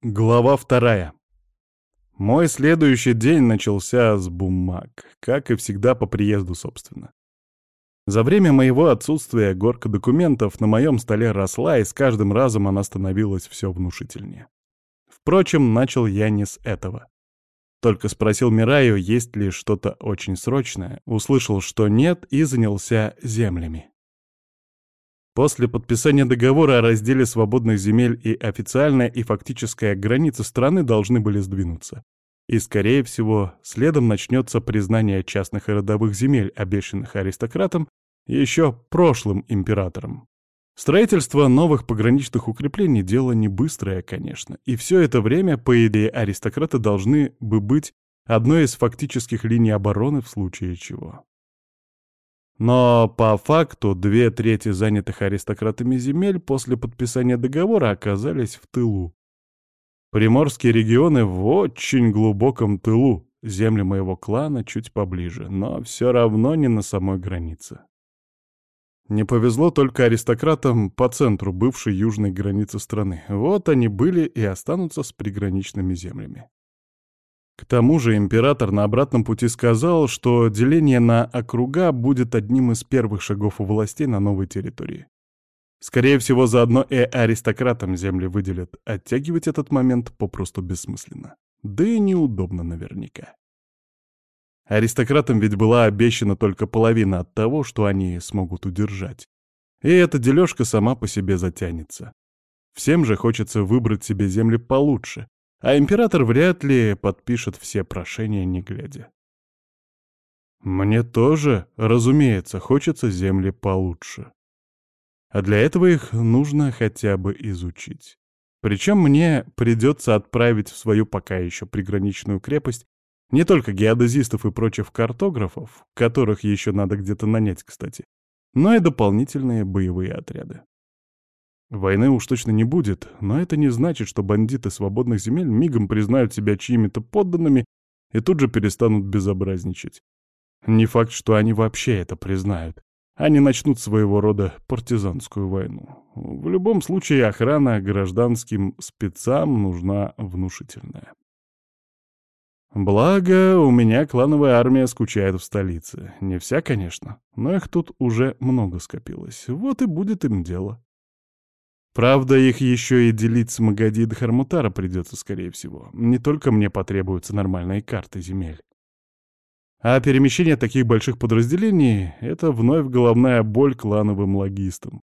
Глава вторая. Мой следующий день начался с бумаг, как и всегда по приезду, собственно. За время моего отсутствия горка документов на моем столе росла, и с каждым разом она становилась все внушительнее. Впрочем, начал я не с этого. Только спросил Мираю, есть ли что-то очень срочное, услышал, что нет, и занялся землями. После подписания договора о разделе свободных земель и официальная и фактическая границы страны должны были сдвинуться. И, скорее всего, следом начнется признание частных и родовых земель, обещанных аристократам, еще прошлым императором. Строительство новых пограничных укреплений — дело не быстрое, конечно, и все это время, по идее, аристократы должны бы быть одной из фактических линий обороны в случае чего. Но по факту две трети занятых аристократами земель после подписания договора оказались в тылу. Приморские регионы в очень глубоком тылу, земли моего клана чуть поближе, но все равно не на самой границе. Не повезло только аристократам по центру бывшей южной границы страны. Вот они были и останутся с приграничными землями. К тому же император на обратном пути сказал, что деление на округа будет одним из первых шагов у властей на новой территории. Скорее всего, заодно и аристократам земли выделят. Оттягивать этот момент попросту бессмысленно. Да и неудобно наверняка. Аристократам ведь была обещана только половина от того, что они смогут удержать. И эта дележка сама по себе затянется. Всем же хочется выбрать себе земли получше, а император вряд ли подпишет все прошения, не глядя. Мне тоже, разумеется, хочется земли получше. А для этого их нужно хотя бы изучить. Причем мне придется отправить в свою пока еще приграничную крепость не только геодезистов и прочих картографов, которых еще надо где-то нанять, кстати, но и дополнительные боевые отряды. Войны уж точно не будет, но это не значит, что бандиты свободных земель мигом признают себя чьими-то подданными и тут же перестанут безобразничать. Не факт, что они вообще это признают. Они начнут своего рода партизанскую войну. В любом случае охрана гражданским спецам нужна внушительная. Благо, у меня клановая армия скучает в столице. Не вся, конечно, но их тут уже много скопилось. Вот и будет им дело. Правда, их еще и делить с Магади и Дхармутара придется, скорее всего. Не только мне потребуются нормальные карты земель. А перемещение таких больших подразделений — это вновь головная боль клановым логистам,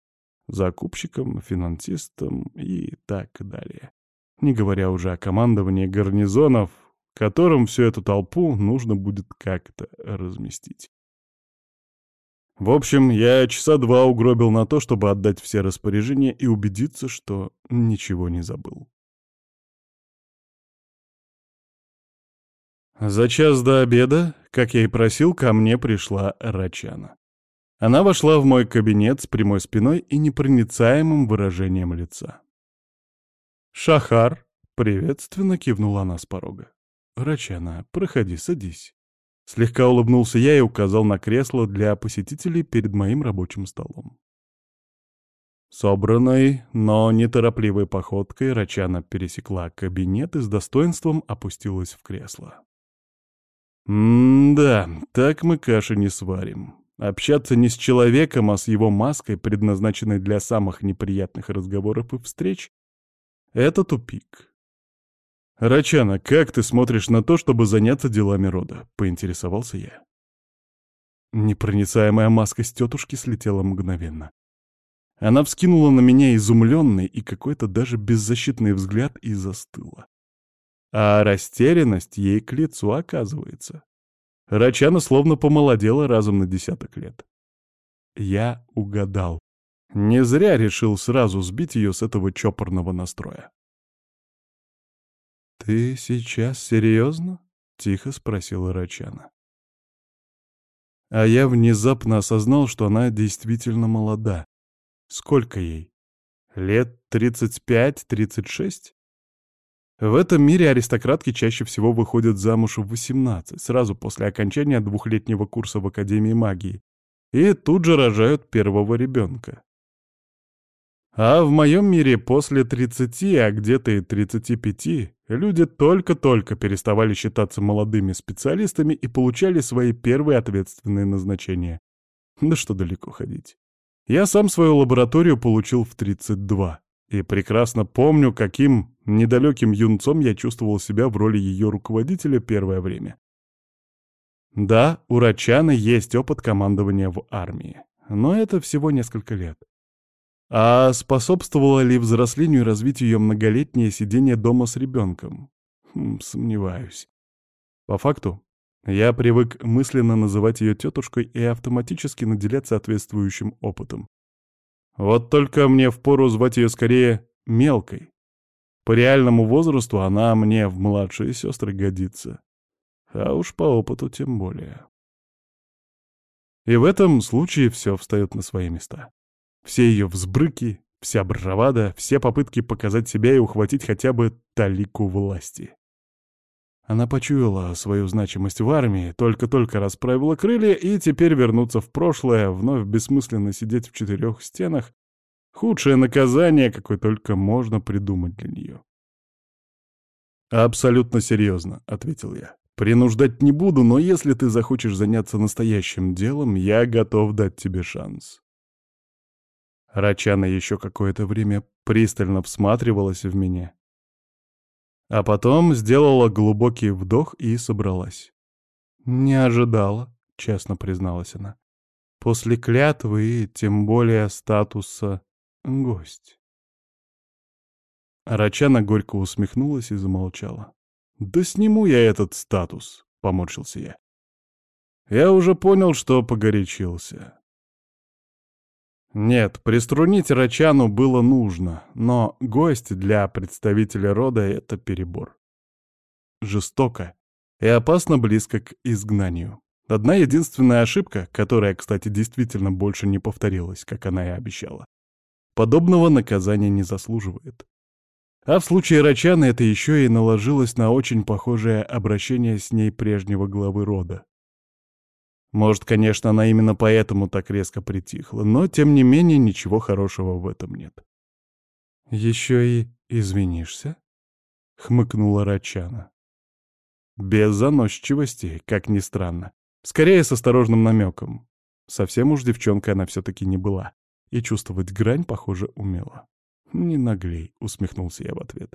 закупщикам, финансистам и так далее. Не говоря уже о командовании гарнизонов, которым всю эту толпу нужно будет как-то разместить. В общем, я часа два угробил на то, чтобы отдать все распоряжения и убедиться, что ничего не забыл. За час до обеда, как я и просил, ко мне пришла Рачана. Она вошла в мой кабинет с прямой спиной и непроницаемым выражением лица. «Шахар!» — приветственно кивнула она с порога. «Рачана, проходи, садись». Слегка улыбнулся я и указал на кресло для посетителей перед моим рабочим столом. Собранной, но неторопливой походкой Рачана пересекла кабинет и с достоинством опустилась в кресло. «М-да, так мы каши не сварим. Общаться не с человеком, а с его маской, предназначенной для самых неприятных разговоров и встреч, — это тупик. «Рачана, как ты смотришь на то, чтобы заняться делами рода?» — поинтересовался я. Непроницаемая маска с тетушки слетела мгновенно. Она вскинула на меня изумленный и какой-то даже беззащитный взгляд и застыла. А растерянность ей к лицу оказывается. Рачана словно помолодела разом на десяток лет. Я угадал. Не зря решил сразу сбить ее с этого чопорного настроя. «Ты сейчас серьезно?» — тихо спросила Рачана. А я внезапно осознал, что она действительно молода. Сколько ей? Лет 35-36? В этом мире аристократки чаще всего выходят замуж в 18, сразу после окончания двухлетнего курса в Академии магии, и тут же рожают первого ребенка. А в моем мире после 30, а где-то и 35, люди только-только переставали считаться молодыми специалистами и получали свои первые ответственные назначения. Да что далеко ходить. Я сам свою лабораторию получил в 32 и прекрасно помню, каким недалеким юнцом я чувствовал себя в роли ее руководителя первое время. Да, у Рачаны есть опыт командования в армии, но это всего несколько лет. А способствовало ли взрослению и развитию ее многолетнее сидение дома с ребенком? Хм, сомневаюсь. По факту, я привык мысленно называть ее тетушкой и автоматически наделять соответствующим опытом. Вот только мне впору звать ее скорее мелкой. По реальному возрасту она мне в младшие сестры годится. А уж по опыту тем более. И в этом случае все встает на свои места. Все ее взбрыки, вся бравада, все попытки показать себя и ухватить хотя бы талику власти. Она почуяла свою значимость в армии, только-только расправила крылья, и теперь вернуться в прошлое, вновь бессмысленно сидеть в четырех стенах — худшее наказание, какое только можно придумать для нее. «Абсолютно серьезно», — ответил я. «Принуждать не буду, но если ты захочешь заняться настоящим делом, я готов дать тебе шанс». Рачана еще какое-то время пристально всматривалась в меня. А потом сделала глубокий вдох и собралась. «Не ожидала», — честно призналась она. «После клятвы и тем более статуса гость». Рачана горько усмехнулась и замолчала. «Да сниму я этот статус», — поморщился я. Я уже понял, что погорячился. Нет, приструнить Рачану было нужно, но гость для представителя рода — это перебор. Жестоко и опасно близко к изгнанию. Одна единственная ошибка, которая, кстати, действительно больше не повторилась, как она и обещала. Подобного наказания не заслуживает. А в случае Рачана это еще и наложилось на очень похожее обращение с ней прежнего главы рода. Может, конечно, она именно поэтому так резко притихла, но, тем не менее, ничего хорошего в этом нет. «Еще и извинишься?» — хмыкнула Рачана. Без заносчивости, как ни странно. Скорее, с осторожным намеком. Совсем уж девчонка она все-таки не была. И чувствовать грань, похоже, умела. «Не наглей», — усмехнулся я в ответ.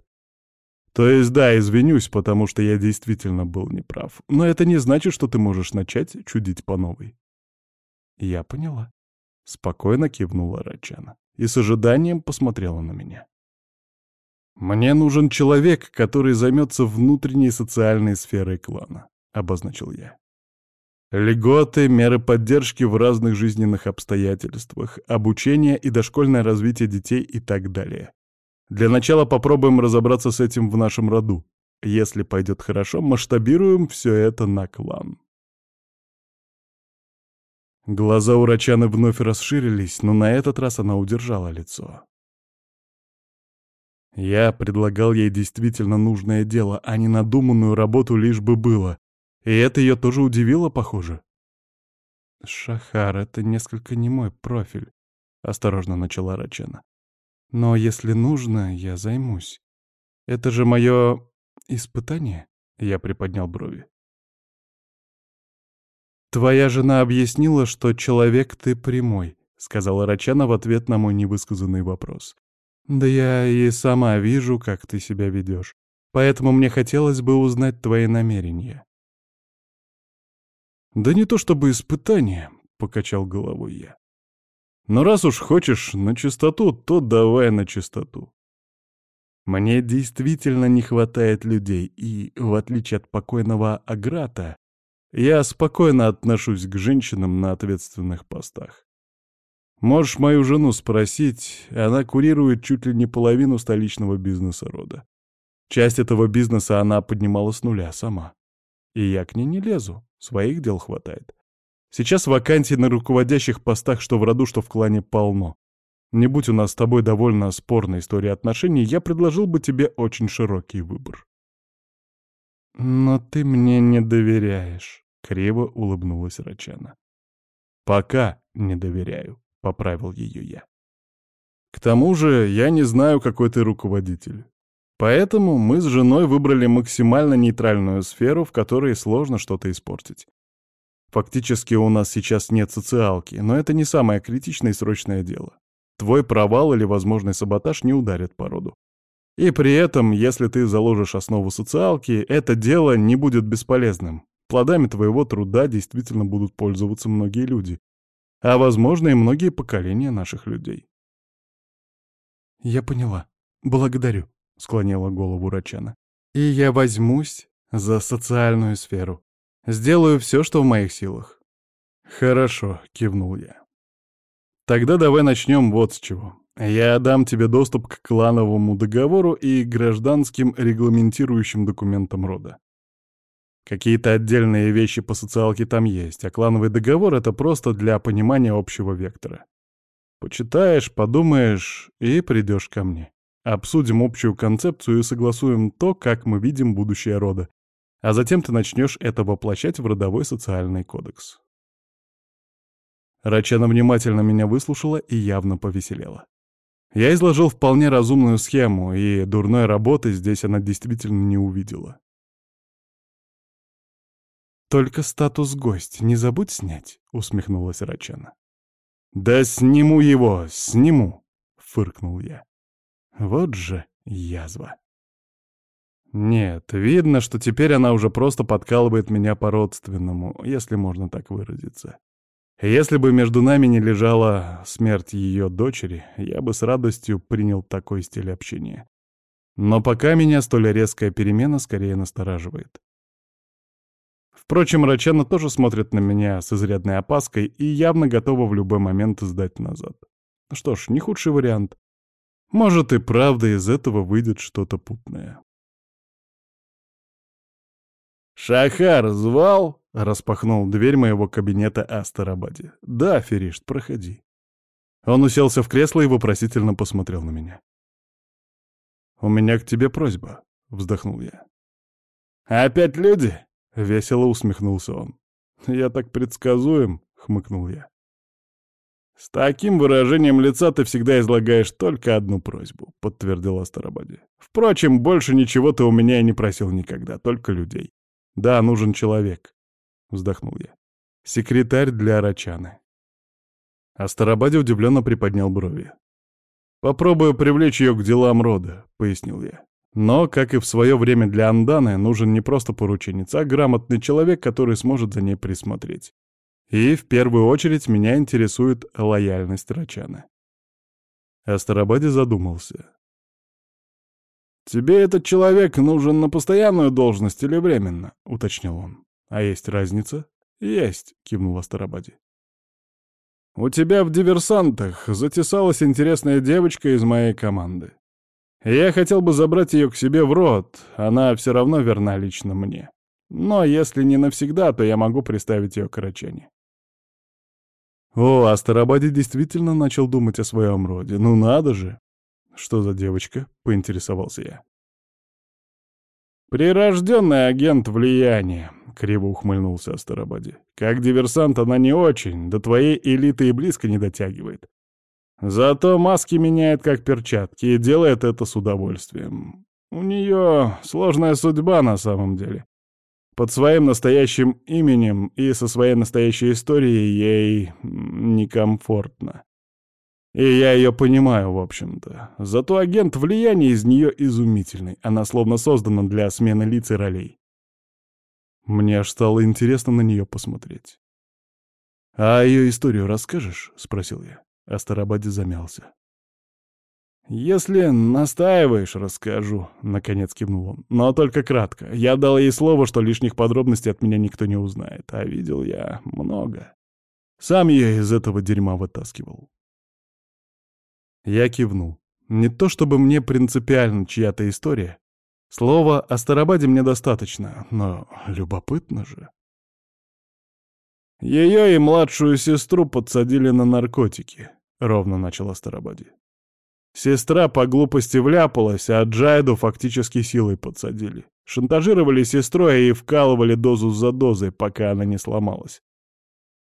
То есть да, извинюсь, потому что я действительно был неправ. Но это не значит, что ты можешь начать чудить по новой. Я поняла. Спокойно кивнула Рачана и с ожиданием посмотрела на меня. «Мне нужен человек, который займется внутренней социальной сферой клана», — обозначил я. Льготы, меры поддержки в разных жизненных обстоятельствах, обучение и дошкольное развитие детей и так далее. Для начала попробуем разобраться с этим в нашем роду. Если пойдет хорошо, масштабируем все это на клан. Глаза у Рачаны вновь расширились, но на этот раз она удержала лицо. Я предлагал ей действительно нужное дело, а не надуманную работу лишь бы было. И это ее тоже удивило, похоже. «Шахар, это несколько не мой профиль», — осторожно начала Рачана. Но если нужно, я займусь. Это же мое испытание?» Я приподнял брови. «Твоя жена объяснила, что человек ты прямой», — сказала Рачана в ответ на мой невысказанный вопрос. «Да я и сама вижу, как ты себя ведешь. Поэтому мне хотелось бы узнать твои намерения». «Да не то чтобы испытание», — покачал головой я. Но раз уж хочешь на чистоту, то давай на чистоту. Мне действительно не хватает людей, и, в отличие от покойного Аграта, я спокойно отношусь к женщинам на ответственных постах. Можешь мою жену спросить, она курирует чуть ли не половину столичного бизнеса рода. Часть этого бизнеса она поднимала с нуля сама. И я к ней не лезу, своих дел хватает. Сейчас вакансий на руководящих постах что в роду, что в клане полно. Не будь у нас с тобой довольно спорная история отношений, я предложил бы тебе очень широкий выбор. «Но ты мне не доверяешь», — криво улыбнулась Рачана. «Пока не доверяю», — поправил ее я. К тому же я не знаю, какой ты руководитель. Поэтому мы с женой выбрали максимально нейтральную сферу, в которой сложно что-то испортить. Фактически у нас сейчас нет социалки, но это не самое критичное и срочное дело. Твой провал или возможный саботаж не ударят по роду. И при этом, если ты заложишь основу социалки, это дело не будет бесполезным. Плодами твоего труда действительно будут пользоваться многие люди, а, возможно, и многие поколения наших людей. «Я поняла. Благодарю», — склонила голову Рачана. «И я возьмусь за социальную сферу. Сделаю все, что в моих силах». «Хорошо», — кивнул я. «Тогда давай начнем вот с чего. Я дам тебе доступ к клановому договору и гражданским регламентирующим документам рода. Какие-то отдельные вещи по социалке там есть, а клановый договор — это просто для понимания общего вектора. Почитаешь, подумаешь и придешь ко мне. Обсудим общую концепцию и согласуем то, как мы видим будущее рода. А затем ты начнешь это воплощать в родовой социальный кодекс. Рачана внимательно меня выслушала и явно повеселела. Я изложил вполне разумную схему, и дурной работы здесь она действительно не увидела. «Только статус гость не забудь снять», — усмехнулась Рачана. «Да сниму его, сниму!» — фыркнул я. Вот же язва. Нет, видно, что теперь она уже просто подкалывает меня по-родственному, если можно так выразиться. Если бы между нами не лежала смерть ее дочери, я бы с радостью принял такой стиль общения. Но пока меня столь резкая перемена скорее настораживает. Впрочем, Рачана тоже смотрит на меня с изрядной опаской и явно готова в любой момент сдать назад. Что ж, не худший вариант. Может и правда из этого выйдет что-то путное. «Шахар звал?» — распахнул дверь моего кабинета Астарабаде. «Да, Феришт, проходи». Он уселся в кресло и вопросительно посмотрел на меня. «У меня к тебе просьба», — вздохнул я. «Опять люди?» — весело усмехнулся он. «Я так предсказуем», — хмыкнул я. «С таким выражением лица ты всегда излагаешь только одну просьбу», — подтвердил Астарабаде. «Впрочем, больше ничего ты у меня и не просил никогда, только людей. Да, нужен человек», — вздохнул я. «Секретарь для Арачаны». Астарабаде удивленно приподнял брови. «Попробую привлечь ее к делам рода», — пояснил я. «Но, как и в свое время для Анданы, нужен не просто порученец, а грамотный человек, который сможет за ней присмотреть. И в первую очередь меня интересует лояльность Рачаны. Астарабаде задумался. «Тебе этот человек нужен на постоянную должность или временно?» — уточнил он. «А есть разница?» «Есть», — кивнул Астарабаде. «У тебя в диверсантах затесалась интересная девочка из моей команды. Я хотел бы забрать ее к себе в рот, она все равно верна лично мне. Но если не навсегда, то я могу приставить ее к Рачане. О, Астарабаде действительно начал думать о своем роде. Ну надо же! Что за девочка? — поинтересовался я. «Прирожденный агент влияния», — криво ухмыльнулся Астарабаде. «Как диверсант она не очень, до твоей элиты и близко не дотягивает. Зато маски меняет как перчатки и делает это с удовольствием. У нее сложная судьба на самом деле. Под своим настоящим именем и со своей настоящей историей ей некомфортно. И я ее понимаю, в общем-то. Зато агент влияния из нее изумительный. Она словно создана для смены лиц и ролей. Мне аж стало интересно на нее посмотреть. «А ее историю расскажешь?» — спросил я. Астарабаде замялся. «Если настаиваешь, расскажу», — наконец кивнул он. «Но только кратко. Я дал ей слово, что лишних подробностей от меня никто не узнает. А видел я много. Сам я из этого дерьма вытаскивал». Я кивнул. Не то чтобы мне принципиально чья-то история. Слово о Старобаде мне достаточно, но любопытно же. Ее и младшую сестру подсадили на наркотики, — ровно начал Астарабаде. Сестра по глупости вляпалась, а Джайду фактически силой подсадили. Шантажировали сестрой и вкалывали дозу за дозой, пока она не сломалась.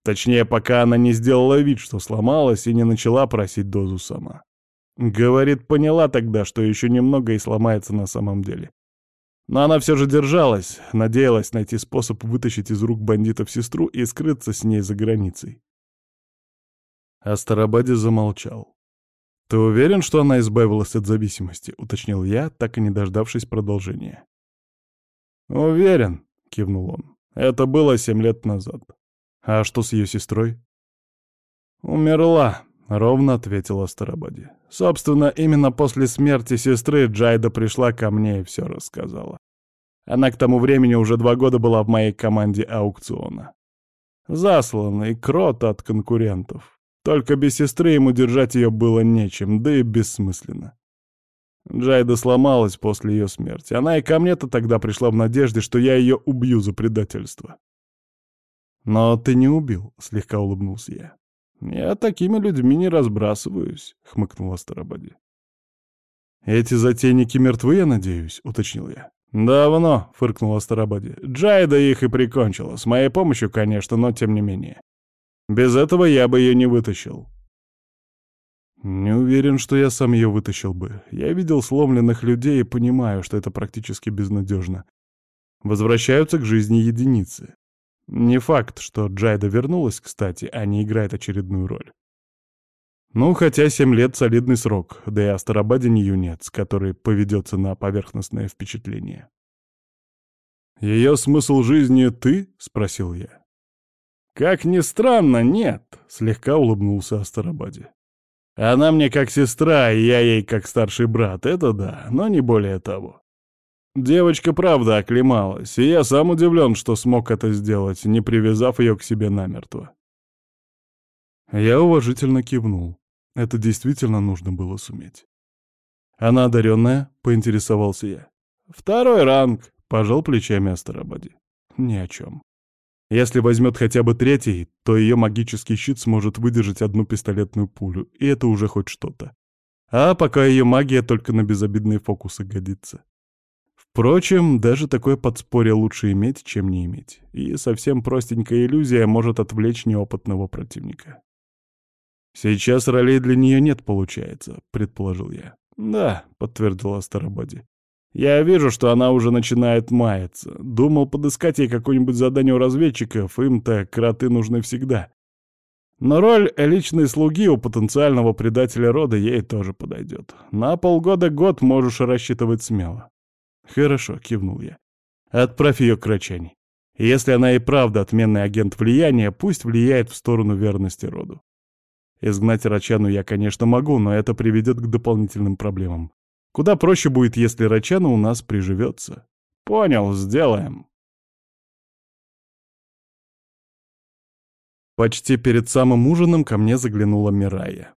Точнее, пока она не сделала вид, что сломалась и не начала просить дозу сама. Говорит, поняла тогда, что еще немного и сломается на самом деле. Но она все же держалась, надеялась найти способ вытащить из рук бандитов сестру и скрыться с ней за границей. Астарабаде замолчал. «Ты уверен, что она избавилась от зависимости?» — уточнил я, так и не дождавшись продолжения. «Уверен», — кивнул он. «Это было семь лет назад. А что с ее сестрой?» «Умерла», — ровно ответила Старобади. «Собственно, именно после смерти сестры Джайда пришла ко мне и все рассказала. Она к тому времени уже два года была в моей команде аукциона. Засланный крот от конкурентов. Только без сестры ему держать ее было нечем, да и бессмысленно. Джайда сломалась после ее смерти. Она и ко мне-то тогда пришла в надежде, что я ее убью за предательство. «Но ты не убил», — слегка улыбнулся я. «Я такими людьми не разбрасываюсь», — хмыкнула Старобади. «Эти затейники мертвы, я надеюсь», — уточнил я. «Давно», — фыркнула Старобади. «Джайда их и прикончила. С моей помощью, конечно, но тем не менее. Без этого я бы ее не вытащил». Не уверен, что я сам ее вытащил бы. Я видел сломленных людей и понимаю, что это практически безнадежно. Возвращаются к жизни единицы. Не факт, что Джайда вернулась, кстати, а не играет очередную роль. Ну, хотя семь лет — солидный срок, да и Астарабаде не юнец, который поведется на поверхностное впечатление. «Ее смысл жизни ты?» — спросил я. «Как ни странно, нет», — слегка улыбнулся Астарабаде. Она мне как сестра, и я ей как старший брат, это да, но не более того. Девочка правда оклемалась, и я сам удивлен, что смог это сделать, не привязав ее к себе намертво. Я уважительно кивнул. Это действительно нужно было суметь. «Она одаренная?» — поинтересовался я. «Второй ранг», — пожал плечами Астарабаде. «Ни о чем. Если возьмет хотя бы третий, то ее магический щит сможет выдержать одну пистолетную пулю, и это уже хоть что-то. А пока ее магия только на безобидные фокусы годится. Впрочем, даже такое подспорье лучше иметь, чем не иметь. И совсем простенькая иллюзия может отвлечь неопытного противника. «Сейчас ролей для нее нет, получается», — предположил я. «Да», — подтвердила Старободи. Я вижу, что она уже начинает маяться. Думал подыскать ей какое-нибудь задание у разведчиков, им-то кроты нужны всегда. Но роль личной слуги у потенциального предателя рода ей тоже подойдет. На полгода-год можешь рассчитывать смело. Хорошо, кивнул я. Отправь ее к Рачани. Если она и правда отменный агент влияния, пусть влияет в сторону верности роду. Изгнать Рачану я, конечно, могу, но это приведет к дополнительным проблемам. Куда проще будет, если Рачана у нас приживется. Понял, сделаем. Почти перед самым ужином ко мне заглянула Мирая.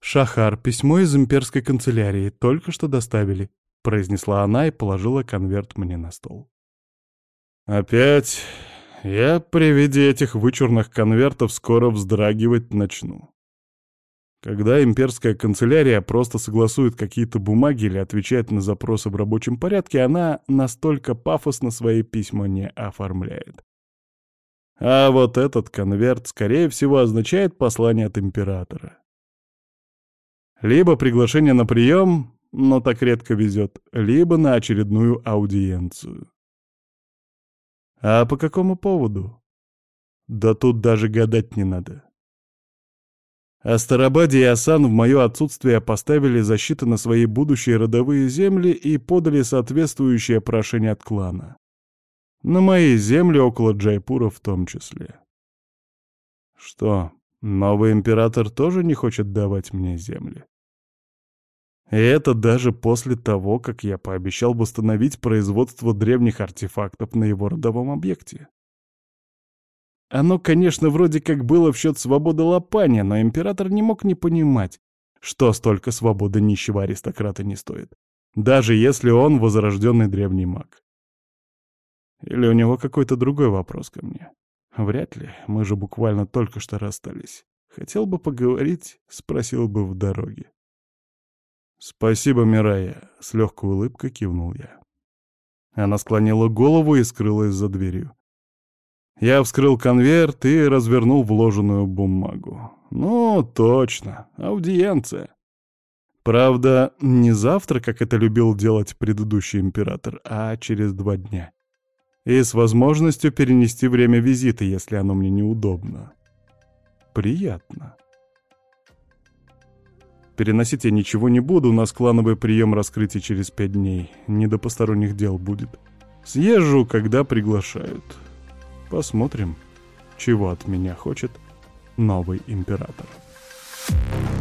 «Шахар, письмо из имперской канцелярии, только что доставили», — произнесла она и положила конверт мне на стол. «Опять? Я при виде этих вычурных конвертов скоро вздрагивать начну. Когда имперская канцелярия просто согласует какие-то бумаги или отвечает на запросы в рабочем порядке, она настолько пафосно свои письма не оформляет. А вот этот конверт, скорее всего, означает послание от императора. Либо приглашение на прием, но так редко везет, либо на очередную аудиенцию. А по какому поводу? Да тут даже гадать не надо. Астарабаде и Асан в мое отсутствие поставили защиту на свои будущие родовые земли и подали соответствующее прошение от клана. На мои земли около Джайпура в том числе. Что, новый император тоже не хочет давать мне земли? И это даже после того, как я пообещал восстановить производство древних артефактов на его родовом объекте. Оно, конечно, вроде как было в счет свободы Лопания, но император не мог не понимать, что столько свободы нищего аристократа не стоит, даже если он возрожденный древний маг. Или у него какой-то другой вопрос ко мне? Вряд ли, мы же буквально только что расстались. Хотел бы поговорить, спросил бы в дороге. «Спасибо, Мирая», — с легкой улыбкой кивнул я. Она склонила голову и скрылась за дверью. Я вскрыл конверт и развернул вложенную бумагу. Ну, точно, аудиенция. Правда, не завтра, как это любил делать предыдущий император, а через два дня. И с возможностью перенести время визита, если оно мне неудобно. Приятно. Переносить я ничего не буду, у нас клановый прием раскрытия через пять дней. Не до посторонних дел будет. Съезжу, когда приглашают. Посмотрим, чего от меня хочет новый император. Thank